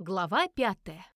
Глава пятая.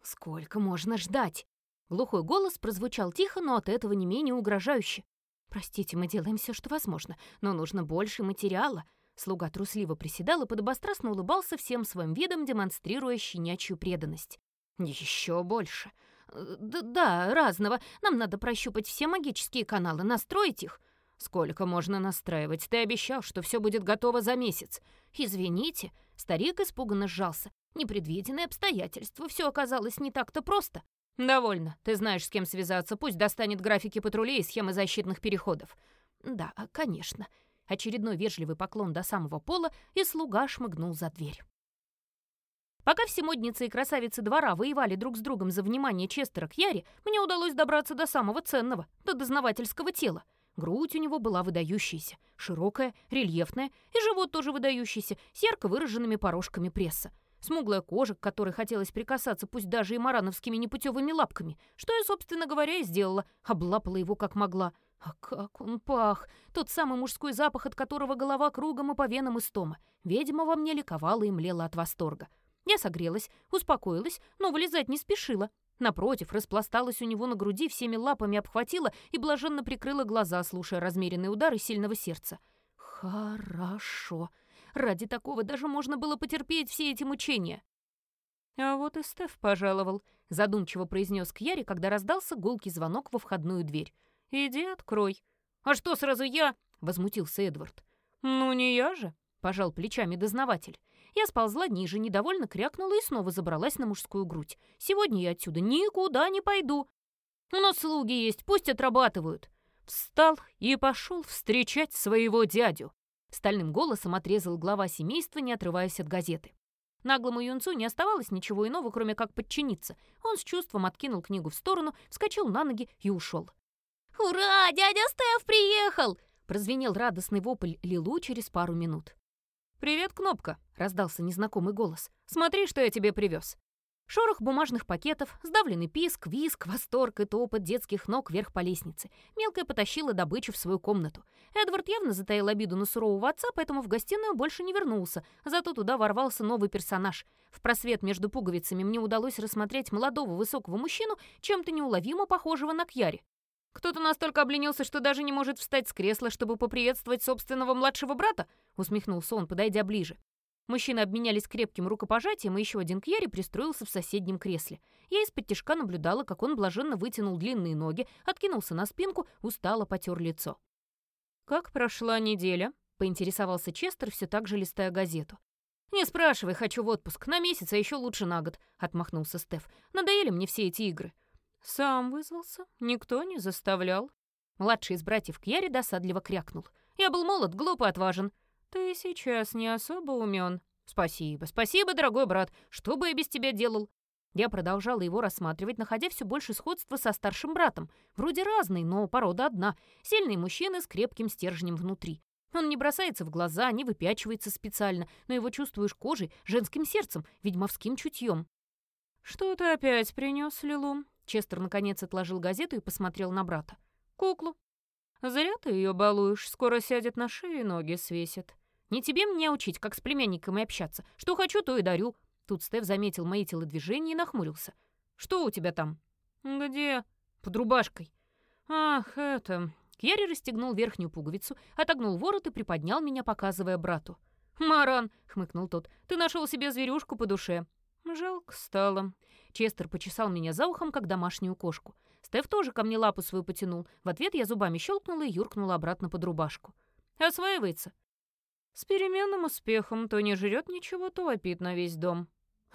«Сколько можно ждать?» Глухой голос прозвучал тихо, но от этого не менее угрожающе. «Простите, мы делаем все, что возможно, но нужно больше материала». Слуга трусливо приседал и подобострастно улыбался всем своим видом, демонстрируя щенячью преданность. Еще больше. Д да, разного. Нам надо прощупать все магические каналы, настроить их. Сколько можно настраивать? Ты обещал, что все будет готово за месяц. Извините. Старик испуганно сжался. Непредвиденные обстоятельства. Все оказалось не так-то просто. «Довольно. Ты знаешь, с кем связаться. Пусть достанет графики патрулей и схемы защитных переходов». «Да, конечно». Очередной вежливый поклон до самого пола, и слуга шмыгнул за дверь. Пока все модницы и красавицы двора воевали друг с другом за внимание Честера к Яре, мне удалось добраться до самого ценного, до дознавательского тела. Грудь у него была выдающаяся, широкая, рельефная, и живот тоже выдающийся, с ярко выраженными порожками пресса. Смуглая кожа, к которой хотелось прикасаться, пусть даже и марановскими непутевыми лапками, что я, собственно говоря, и сделала, облапала его как могла. А как он пах! Тот самый мужской запах, от которого голова кругом и по венам истома. Ведьма во мне ликовала и млела от восторга. Я согрелась, успокоилась, но вылезать не спешила. Напротив, распласталась у него на груди, всеми лапами обхватила и блаженно прикрыла глаза, слушая размеренные удары сильного сердца. Хорошо. Ради такого даже можно было потерпеть все эти мучения. А вот и Стеф пожаловал, задумчиво произнес Кьяри, когда раздался гулкий звонок во входную дверь. «Иди открой». «А что сразу я?» — возмутился Эдвард. «Ну, не я же», — пожал плечами дознаватель. Я сползла ниже, недовольно крякнула и снова забралась на мужскую грудь. Сегодня я отсюда никуда не пойду. У нас слуги есть, пусть отрабатывают. Встал и пошел встречать своего дядю. Стальным голосом отрезал глава семейства, не отрываясь от газеты. Наглому юнцу не оставалось ничего иного, кроме как подчиниться. Он с чувством откинул книгу в сторону, вскочил на ноги и ушел. «Ура! Дядя Стеф приехал!» Прозвенел радостный вопль Лилу через пару минут. «Привет, Кнопка!» — раздался незнакомый голос. «Смотри, что я тебе привез. Шорох бумажных пакетов, сдавленный писк, виск, восторг и топот детских ног вверх по лестнице. Мелкая потащила добычу в свою комнату. Эдвард явно затаил обиду на сурового отца, поэтому в гостиную больше не вернулся. Зато туда ворвался новый персонаж. В просвет между пуговицами мне удалось рассмотреть молодого высокого мужчину, чем-то неуловимо похожего на Кьяри. «Кто-то настолько обленился, что даже не может встать с кресла, чтобы поприветствовать собственного младшего брата?» — усмехнулся он, подойдя ближе. Мужчины обменялись крепким рукопожатием, и еще один Кьяри пристроился в соседнем кресле. Я из-под тяжка наблюдала, как он блаженно вытянул длинные ноги, откинулся на спинку, устало потер лицо. «Как прошла неделя?» — поинтересовался Честер, все так же листая газету. «Не спрашивай, хочу в отпуск. На месяц, а еще лучше на год», — отмахнулся Стеф. «Надоели мне все эти игры». «Сам вызвался? Никто не заставлял?» Младший из братьев Кьяри досадливо крякнул. «Я был молод, глуп и отважен». «Ты сейчас не особо умен». «Спасибо, спасибо, дорогой брат. Что бы я без тебя делал?» Я продолжала его рассматривать, находя все больше сходства со старшим братом. Вроде разный, но порода одна. Сильный мужчина с крепким стержнем внутри. Он не бросается в глаза, не выпячивается специально, но его чувствуешь кожей, женским сердцем, ведьмовским чутьем. «Что ты опять принес, Лилу?» Честер наконец отложил газету и посмотрел на брата. «Куклу». «Зря ты ее балуешь, скоро сядет на шею и ноги свесит. Не тебе мне учить, как с племянниками общаться. Что хочу, то и дарю». Тут Стеф заметил мои телодвижения и нахмурился. «Что у тебя там?» «Где?» «Под рубашкой». «Ах, это...» Кьяри расстегнул верхнюю пуговицу, отогнул ворот и приподнял меня, показывая брату. «Маран!» — хмыкнул тот. «Ты нашел себе зверюшку по душе». «Жалко стало». Честер почесал меня за ухом, как домашнюю кошку. Стеф тоже ко мне лапу свою потянул. В ответ я зубами щелкнула и юркнула обратно под рубашку. «Осваивается?» «С переменным успехом. То не жрет ничего, то вопит на весь дом.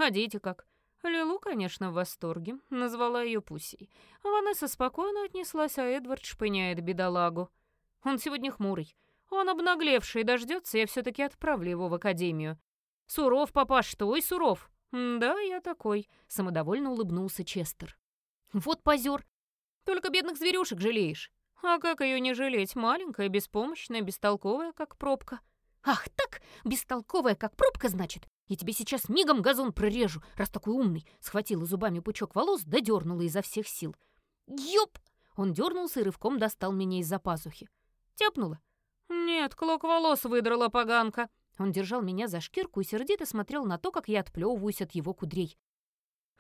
Дети как?» Лилу, конечно, в восторге. Назвала ее Пусей. Ванесса спокойно отнеслась, а Эдвард шпыняет бедолагу. Он сегодня хмурый. Он обнаглевший, дождется, я все таки отправлю его в академию. Суров, папаш, что и суров. «Да, я такой», — самодовольно улыбнулся Честер. «Вот позер. Только бедных зверюшек жалеешь. А как ее не жалеть? Маленькая, беспомощная, бестолковая, как пробка». «Ах так, бестолковая, как пробка, значит? Я тебе сейчас мигом газон прорежу, раз такой умный!» Схватила зубами пучок волос, да дернула изо всех сил. «Ёп!» Он дернулся и рывком достал меня из-за пазухи. «Тяпнула?» «Нет, клок волос выдрала поганка», Он держал меня за шкирку и сердито смотрел на то, как я отплевываюсь от его кудрей.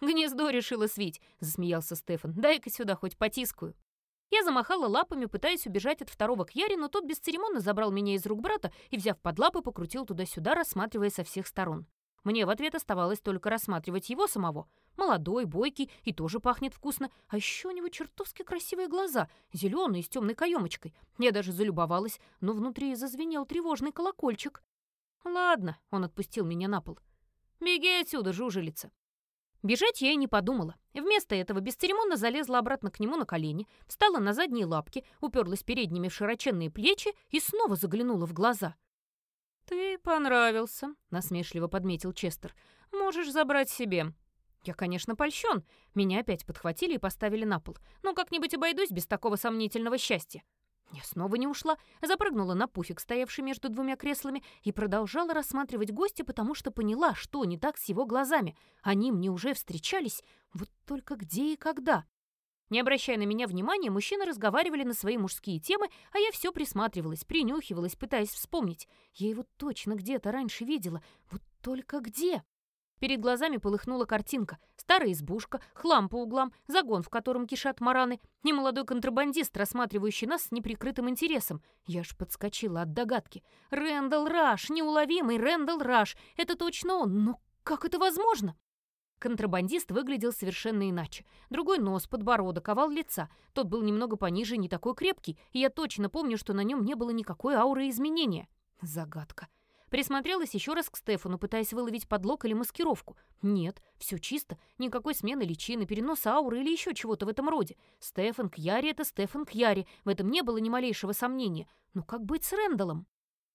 «Гнездо решила свить», — засмеялся Стефан. «Дай-ка сюда хоть потискаю». Я замахала лапами, пытаясь убежать от второго Кьяри, но тот бесцеремонно забрал меня из рук брата и, взяв под лапы, покрутил туда-сюда, рассматривая со всех сторон. Мне в ответ оставалось только рассматривать его самого. Молодой, бойкий и тоже пахнет вкусно. А еще у него чертовски красивые глаза, зеленые, с темной каемочкой. Я даже залюбовалась, но внутри зазвенел тревожный колокольчик. «Ладно», — он отпустил меня на пол. «Беги отсюда, жужелица». Бежать я и не подумала. Вместо этого бесцеремонно залезла обратно к нему на колени, встала на задние лапки, уперлась передними в широченные плечи и снова заглянула в глаза. «Ты понравился», — насмешливо подметил Честер. «Можешь забрать себе». Я, конечно, польщен. Меня опять подхватили и поставили на пол. Но как-нибудь обойдусь без такого сомнительного счастья. Я снова не ушла, запрыгнула на пуфик, стоявший между двумя креслами, и продолжала рассматривать гостя, потому что поняла, что не так с его глазами. Они мне уже встречались, вот только где и когда. Не обращая на меня внимания, мужчины разговаривали на свои мужские темы, а я все присматривалась, принюхивалась, пытаясь вспомнить. Я его точно где-то раньше видела, вот только где? Перед глазами полыхнула картинка. Старая избушка, хлам по углам, загон, в котором кишат мараны, немолодой контрабандист, рассматривающий нас с неприкрытым интересом. Я ж подскочила от догадки. Рэндалл Раш, неуловимый Рэндалл Раш. Это точно он, но как это возможно? Контрабандист выглядел совершенно иначе. Другой нос, подбородок, овал лица. Тот был немного пониже, не такой крепкий, и я точно помню, что на нем не было никакой ауры изменения. Загадка. Присмотрелась еще раз к Стефану, пытаясь выловить подлог или маскировку. Нет, все чисто, никакой смены личины, переноса ауры или еще чего-то в этом роде. Стефан Кьяри — это Стефан Кьяри, в этом не было ни малейшего сомнения. Но как быть с Рэндаллом?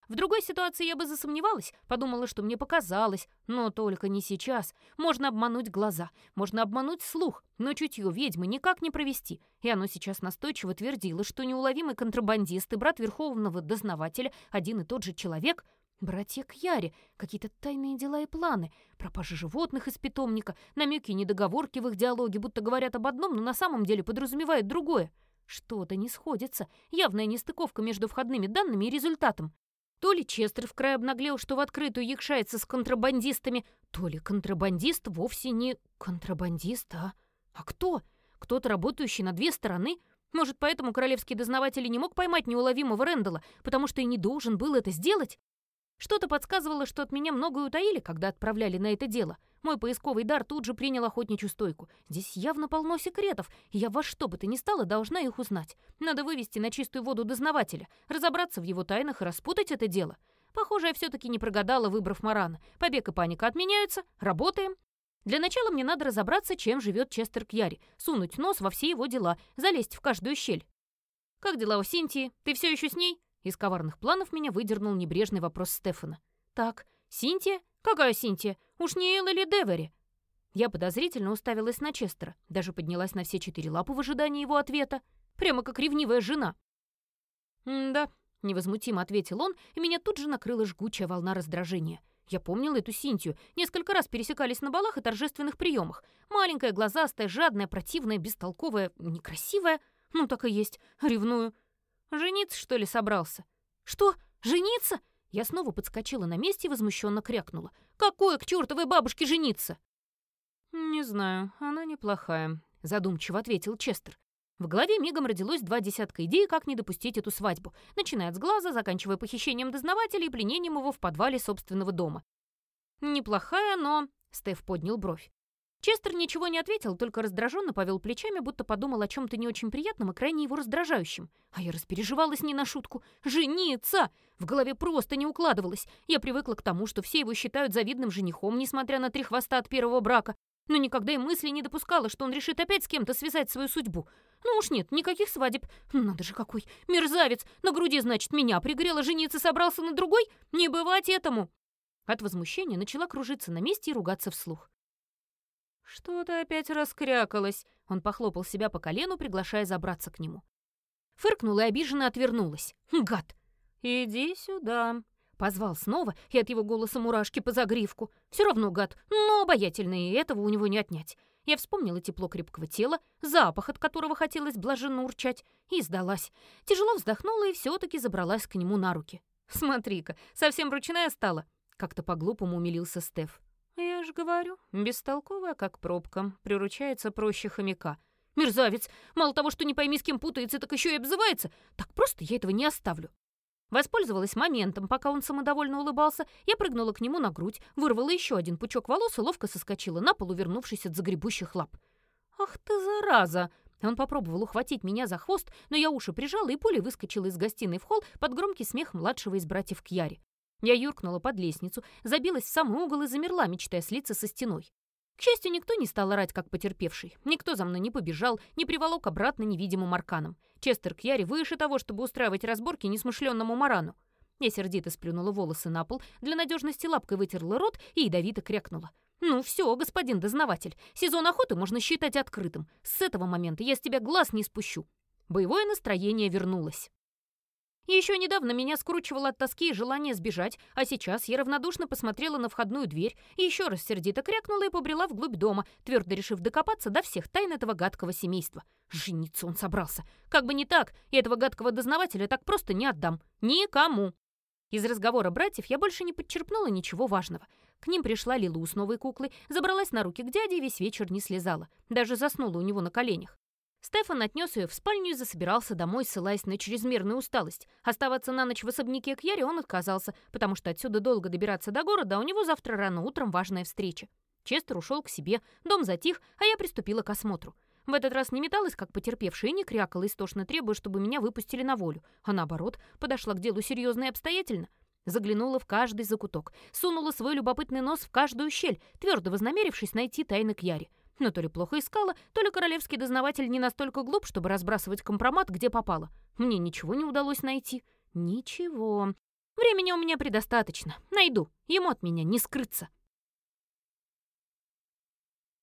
В другой ситуации я бы засомневалась, подумала, что мне показалось, но только не сейчас. Можно обмануть глаза, можно обмануть слух, но чутье ведьмы никак не провести. И оно сейчас настойчиво твердило, что неуловимый контрабандист и брат верховного дознавателя один и тот же человек — Братья Кьяри, какие-то тайные дела и планы, пропажа животных из питомника, намеки и недоговорки в их диалоге, будто говорят об одном, но на самом деле подразумевают другое. Что-то не сходится, явная нестыковка между входными данными и результатом. То ли Честер в край обнаглел, что в открытую якшается с контрабандистами, то ли контрабандист вовсе не контрабандист, а... А кто? Кто-то, работающий на две стороны? Может, поэтому королевский дознаватель не мог поймать неуловимого Рэндала, потому что и не должен был это сделать? Что-то подсказывало, что от меня многое утаили, когда отправляли на это дело. Мой поисковый дар тут же принял охотничью стойку. Здесь явно полно секретов, и я во что бы то ни стало должна их узнать. Надо вывести на чистую воду дознавателя, разобраться в его тайнах и распутать это дело. Похоже, я все-таки не прогадала, выбрав Марана. Побег и паника отменяются, работаем. Для начала мне надо разобраться, чем живет Честер Кьяри, сунуть нос во все его дела, залезть в каждую щель. «Как дела у Синтии? Ты все еще с ней?» Из коварных планов меня выдернул небрежный вопрос Стефана. «Так, Синтия? Какая Синтия? Уж не Эл или Девери?» Я подозрительно уставилась на Честера, даже поднялась на все четыре лапы в ожидании его ответа. Прямо как ревнивая жена. «Да», — невозмутимо ответил он, и меня тут же накрыла жгучая волна раздражения. Я помнила эту Синтию. Несколько раз пересекались на балах и торжественных приемах. Маленькая, глазастая, жадная, противная, бестолковая, некрасивая. Ну, так и есть. Ревную. Жениться, что ли, собрался? Что? Жениться? Я снова подскочила на месте и возмущенно крякнула. Какое к чертовой бабушке жениться? Не знаю, она неплохая, задумчиво ответил Честер. В голове мигом родилось два десятка идей, как не допустить эту свадьбу, начиная с глаза, заканчивая похищением дознавателя и пленением его в подвале собственного дома. «Неплохая, но...» — Стеф поднял бровь. Честер ничего не ответил, только раздраженно повел плечами, будто подумал о чем-то не очень приятном и крайне его раздражающем. А я распереживалась не на шутку. «Жениться!» В голове просто не укладывалось. Я привыкла к тому, что все его считают завидным женихом, несмотря на три хвоста от первого брака. Но никогда и мысли не допускала, что он решит опять с кем-то связать свою судьбу. Ну уж нет, никаких свадеб. Надо же какой мерзавец! На груди, значит, меня пригрело, жениться собрался на другой? Не бывать этому! От возмущения начала кружиться на месте и ругаться вслух. «Что-то опять раскрякалось», — он похлопал себя по колену, приглашая забраться к нему. Фыркнула и обиженно отвернулась. «Гад!» «Иди сюда», — позвал снова, и от его голоса мурашки по загривку. Все равно гад, но обаятельный, и этого у него не отнять. Я вспомнила тепло крепкого тела, запах, от которого хотелось блаженно урчать, и сдалась. Тяжело вздохнула и все таки забралась к нему на руки. «Смотри-ка, совсем ручная стала. Как-то по-глупому умилился Стеф. «Я ж говорю, бестолковая, как пробка, приручается проще хомяка. Мерзавец! Мало того, что не пойми, с кем путается, так еще и обзывается. Так просто я этого не оставлю». Воспользовалась моментом, пока он самодовольно улыбался, я прыгнула к нему на грудь, вырвала еще один пучок волос и ловко соскочила на пол, увернувшись от загребущих лап. «Ах ты, зараза!» Он попробовал ухватить меня за хвост, но я уши прижала и пулей выскочила из гостиной в холл под громкий смех младшего из братьев Кьяри. Я юркнула под лестницу, забилась в самый угол и замерла, мечтая слиться со стеной. К счастью, никто не стал орать, как потерпевший. Никто за мной не побежал, не приволок обратно невидимым арканом. Честер Кьяри выше того, чтобы устраивать разборки несмышленному марану. Я сердито сплюнула волосы на пол, для надежности лапкой вытерла рот и ядовито крякнула. «Ну все, господин дознаватель, сезон охоты можно считать открытым. С этого момента я с тебя глаз не спущу». Боевое настроение вернулось. Еще недавно меня скручивало от тоски и желания сбежать, а сейчас я равнодушно посмотрела на входную дверь и еще раз сердито крякнула и побрела вглубь дома, твердо решив докопаться до всех тайн этого гадкого семейства. Жениться он собрался. Как бы не так, я этого гадкого дознавателя так просто не отдам. Никому. Из разговора братьев я больше не подчерпнула ничего важного. К ним пришла Лилу с новой куклой, забралась на руки к дяде и весь вечер не слезала. Даже заснула у него на коленях. Стефан отнес ее в спальню и засобирался домой, ссылаясь на чрезмерную усталость. Оставаться на ночь в особняке к Яре он отказался, потому что отсюда долго добираться до города, а у него завтра рано утром важная встреча. Честер ушел к себе, дом затих, а я приступила к осмотру. В этот раз не металась, как потерпевшая, и не крякала, истошно требуя, чтобы меня выпустили на волю, а наоборот, подошла к делу серьезно и обстоятельно. Заглянула в каждый закуток, сунула свой любопытный нос в каждую щель, твердо вознамерившись найти тайны к Яре. Но то ли плохо искала, то ли королевский дознаватель не настолько глуп, чтобы разбрасывать компромат, где попало. Мне ничего не удалось найти. Ничего. Времени у меня предостаточно. Найду. Ему от меня не скрыться.